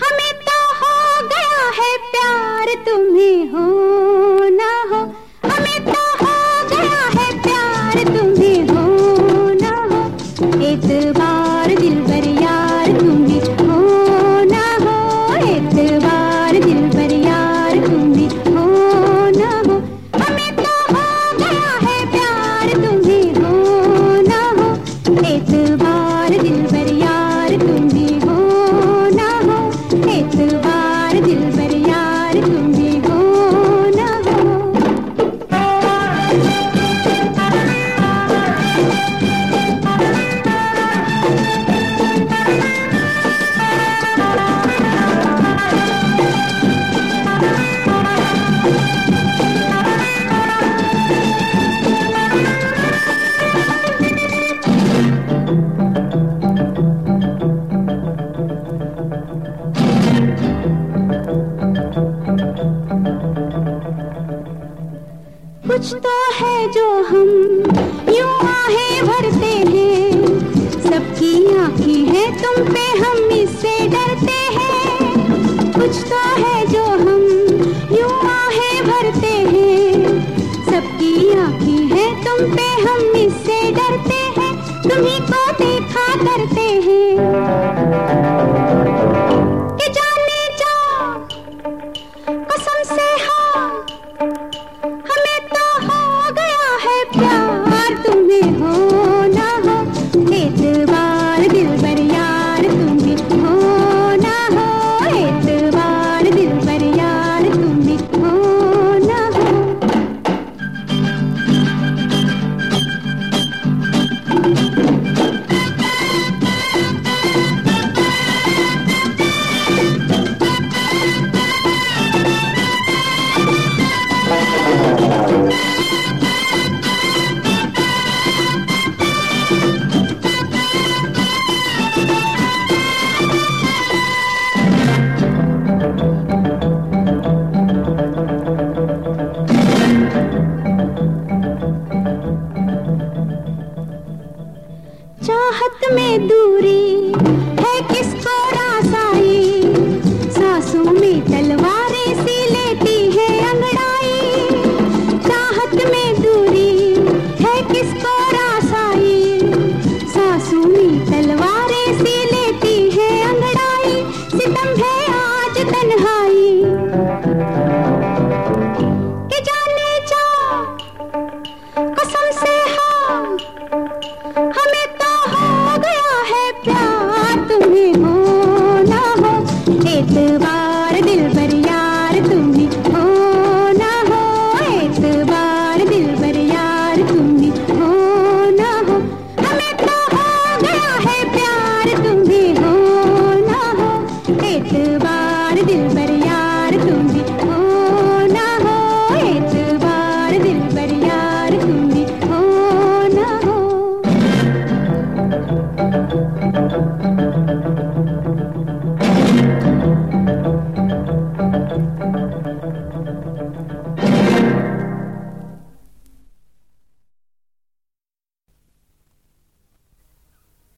हमें कहा गया है प्यार तुम्हें। பேசுவார் कुछ तो है जो हम यूँ आहे भरते हैं। सबकी आँखें हैं तुम पे, हम इससे डरते हैं। कुछ तो है जो हम यूँ आहे भरते हैं। सबकी आँखें हैं तुम पे, हम इससे डरते हैं। तुम्ही को देखा करते हैं। तुम्हें में दूरी।